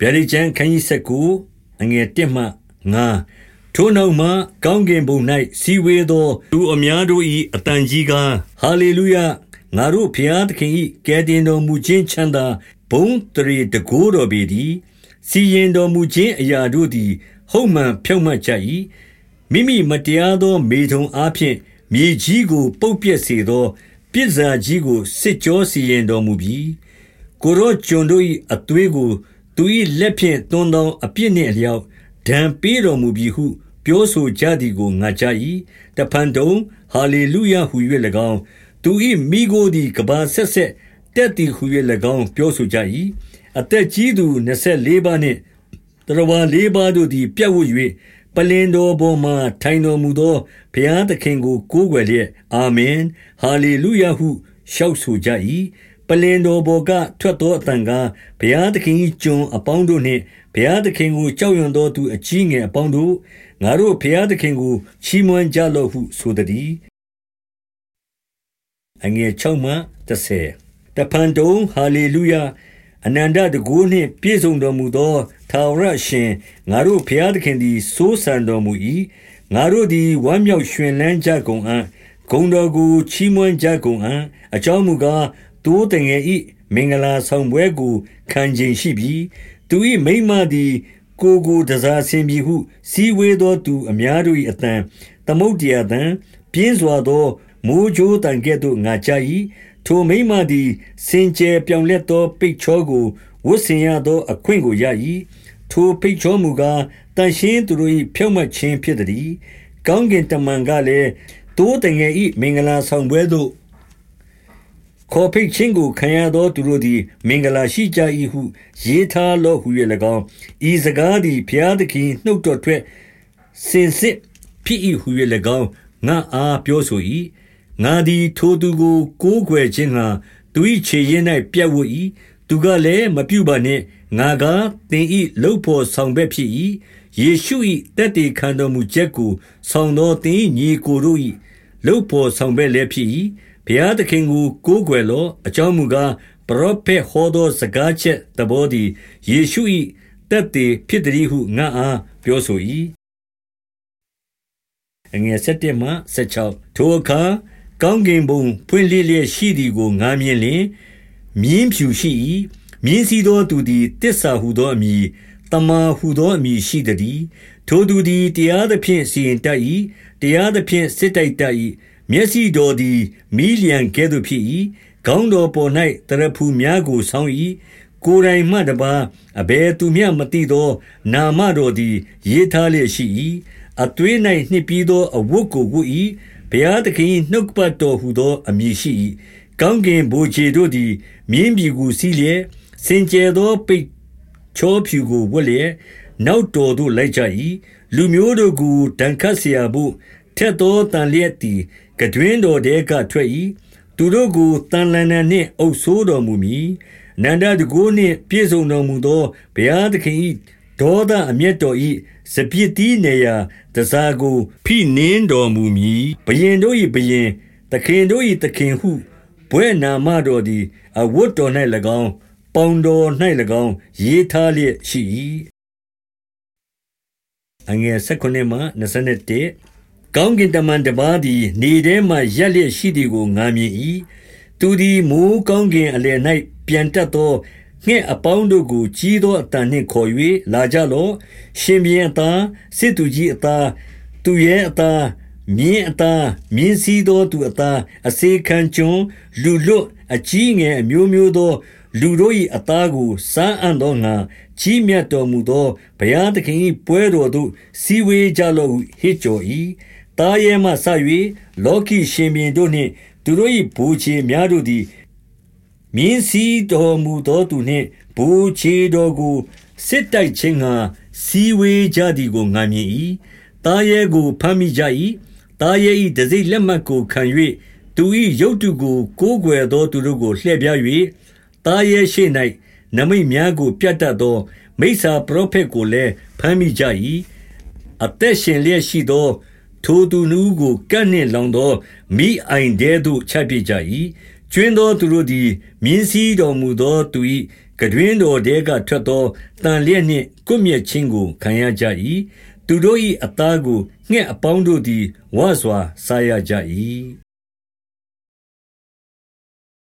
ဗျာဒိတ်ကျမ်းခန်းကြီး19အငယ်1မှ9ထိုနောက်မှကောင်းကင်ဘုံ၌စီဝေသောသူအများတို့၏အတန်ကြီးကားဟာလေလုယငါတို့ဖျားသခင်၏ကယ်တင်တော်မူခြင်းချမ်းသာဘုံတရေတကိုးတော်ပေသည်စီရင်တော်မူခြင်းအရာတို့သည် ဟုတ်မှန်ဖြောင့်မတ်ကြ၏မိမိမတရားသော မေထုံအားဖြင့်မြေကြီးကိုပုတ်ပြက်စေသောပြစ်စာကြီးကိုစစ်ကြောစီရင်တော်မူပြီးကိုရောကျွန်တို့၏အသွေးကို သူ၏လက်ဖြင့်သွန်းသောအပြစ်နှင့်အလျောက် ဒဏ်ပေးတော်မူပြီဟု ပြောဆိုကြသည်ကို ငါကြား၏တဖန်တုံ ဟာလေလုယဟု၍၎င်း သူ၏မိโกသည်ကဘာဆက်ဆက် တက်သည်ဟု၍၎င်း ပြောဆိုကြ၏အသက်ကြီးသူ24ပါးနှင့်တရဝါ၄ပါးတို့သည် ပြတ်ဝတ်၍ပလင်တော်ပေါ်မှထိုင်တော်မူသော ဘုရားသခင်ကို ကိုးကွယ်လျက် အာမင် ဟာလေလုယဟုရှောက်ဆိုကြ၏ ပလင်တော်ပေါ်ကထွက်သောအတန်ကားဘုရားသခင်၏ကျွန်အပေါင်းတို့နှင့်ဘုရားသခင်ကိုကြောက်ရွံ့သောသူအကြီးငယ်အပေါင်းတို့ငါတို့ဘုရားသခင်ကိုချီးမွမ်းကြလော့ဟုဆိုသည်အငယ်6မှ30တဖန်တုံဟာလေလုယအနန္တတကူနှင့်ပြည့်စုံတော်မူသောထာဝရရှင်ငါတို့ဘုရားသခင်သည်စိုးစံတော်မူ၏ငါတို့သည်ဝမ်းမြောက်ရွှင်လန်းကြကုန်အံ့ဂုံတော်ကိုချီးမွမ်းကြကုန်အံ့အကြောင်းမူကား တိုးတငယ်ဤမင်္ဂလာဆောင်ပွဲကိုခံခြင်းရှိပြီးသူ၏မိမသည် ကိုကိုတစားဆင်ပြီဟု စီဝေသောသူအများတို့၏အတန်သမုတ်တရားတန်ပြင်းစွာသောမိုးကြိုးတန်ကဲ့သို့ငါကြား၏ထိုမိမသည်စင်ကြယ်ပြောင်လက်သော ပိတ်ချောကိုဝတ်ဆင်ရသော အခွင့်ကိုရ၏ထိုပိတ်ချောမူကားတန်ရှင်းသူတို့၏ဖြောင့်မတ်ခြင်းဖြစ်သည်ကောင်းကင်တမန်ကလည်းတိုးတငယ်ဤမင်္ဂလာဆောင်ပွဲသို့ ခေါ်ဖိတ်ခြင်းကိုခံရသောသူတို့သည် မင်္ဂလာရှိကြ၏ဟု ရေးထားလော့ဟု၍၎င်းဤစကားသည်ဘုရားသခင်နှုတ်တော်ထွက်စင်စစ်ဖြစ်၏ဟု၍၎င်းငါအားပြောဆို၏ငါသည်ထိုသူကို ကိုးကွယ်ခြင်းငှာသူ၏ခြေရင်း၌ပြတ်ဝတ်၏သူကလည်းမပြုပါနှင့်ငါကသင်၏လှုပ်ဖို့ဆောင်ဘက်ဖြစ်၏ယေရှု၏တက်တေခံတော်မူချက်ကို ဆောင်သောသင်၏ညီကိုတို့၏လှုပ်ဖို့ဆောင်ဘက်လည်းဖြစ်၏ ဘုရားသခင်ကို ကိုးကွယ်လော့ အကြောင်းမူကား ပရောဖက်ဟောသော စကားချက်သဘောသည် ယေရှု၏တက်တေဖြစ်သည်ဟု ငါအား ပြောဆို၏အငယ်7မှ16ထိုအခါ ကောင်းကင်ဘုံဖွင့်လျက်လျက်ရှိသည်ကို ငါမြင်လျင် မြင်းဖြူရှိ၏မြင်းစည်းသောသူသည်တစ္ဆာဟုသောအမည်တမာဟုသောအမည်ရှိသည်ထိုသူသည် တရားသဖြင့် စီရင်တတ်၏တရားသဖြင့် စစ်တိုက်တတ်၏ မျက်စိတော်သည် မီးလျှံကဲ့သို့ဖြစ်၏။ခေါင်းတော်ပေါ်၌သရဖူများကို ဆောင်း၏။ကိုယ်တိုင်မှတပါး အဘယ်သူမျှမသိသော နာမတော်သည် ရေးထားလျက်ရှိ၏။အသွေး၌နှစ်ပြီးသော အဝတ်ကို ဝတ်၏။ဘုရားသခင်၏နှုတ်ကပတ်တော်ဟူသော အမည်ရှိ၏။ကောင်းကင်ဗိုလ်ခြေတို့သည် မြင်းဖြူကို စီးလျက်၊စင်ကြယ်သော ပိတ်ချောဖြူကို ဝတ်လျက်၊နောက်တော်သို့ လိုက်ကြ၏။လူမျိုးတို့ကို ဒဏ်ခတ်စရာဘို့ ထက်သော သန်လျက်သည် ကတွင်တော်တဲကထွက်၏သူတို့ကိုတန်လန်နှင့်အုပ်ဆိုးတော်မူမည်နန္ဒတကိုးနှင့်ပြည့်စုံတော်မူသောဘုရားသခင်၏ဒေါသအမျက်တော်၏စပြစ်တီးနေရာတစားကိုဖိနင်းတော်မူမည်ဘယင်တို့၏ဘယင်သခင်တို့၏သခင်ဟုဘွဲ့နာမတော်သည်အဝတ်တော်၌၎င်းပေါင်တော်၌၎င်းရေးထားလျက်ရှိ၏အငယ်16မှ21 ကောင်းကင်တမန်တပါးသည် နေထဲမှရက်လျက်ရှိသည်ကိုငာမြင်၏သူသည် မိုးကောင်းကင်အလယ်၌ပြန်တက်သော ငှက်အပေါင်းတို့ကို ကြီးသောအတန်နှင့်ခေါ်၍လာကြလော့ ရှင်ဘီအသား စစ်သူကြီးအသား သူရဲ့အသား မြင်းအသား မြင်းစည်းသောသူအသား အစေခံကျွန်းလူလွတ် အကြီးငယ်အမျိုးမျိုးသော လူတို့၏အသားကို စားအံ့သောငါကြီးမြတ်တော်မူသော ဘုရားသခင်၏ပွဲတော်သို့စီဝေးကြလော့ဟု ဟစ်ကြော်၏ တားရဲမှဆ၍လောကီရှင်ဘီတို့နှင့် သူတို့၏ဘူချေများတို့သည် မြင်းစည်းတော်မူသောသူနှင့်ဘူချေတော်ကို စစ်တိုက်ခြင်းငှာစီဝေးကြသည်ကို ငါမြင်၏တားရဲကိုဖမ်းမိကြ၏တားရဲ၏တစိလက်မှတ်ကိုခံ၍သူ၏ရုပ်တုကို ကိုးကွယ်သောသူတို့ကို လှည့်ပြား၍တားရဲရှိ၌နမိတ်များကို ပြတ်တတ်သော မိစ္ဆာပရောဖက်ကိုလည်းဖမ်းမိကြ၏အသက်ရှင်လျက်ရှိသော ထိုသူနှူးကိုကန့်နှင့်လောင်သောမိအိုင်တဲသို့ ချပစ်ကြ၏ကျွင်းသောသူတို့သည် မြင်းစည်းတော်မူသောသူ၏ကတွင်တော်တဲကထွက်သောတန်လျက်နှင့် ကွမျက်ခြင်းကို ခံရကြ၏သူတို့၏အသားကို ငှက်အပေါင်းတို့သည်ဝါစွာစားရကြ၏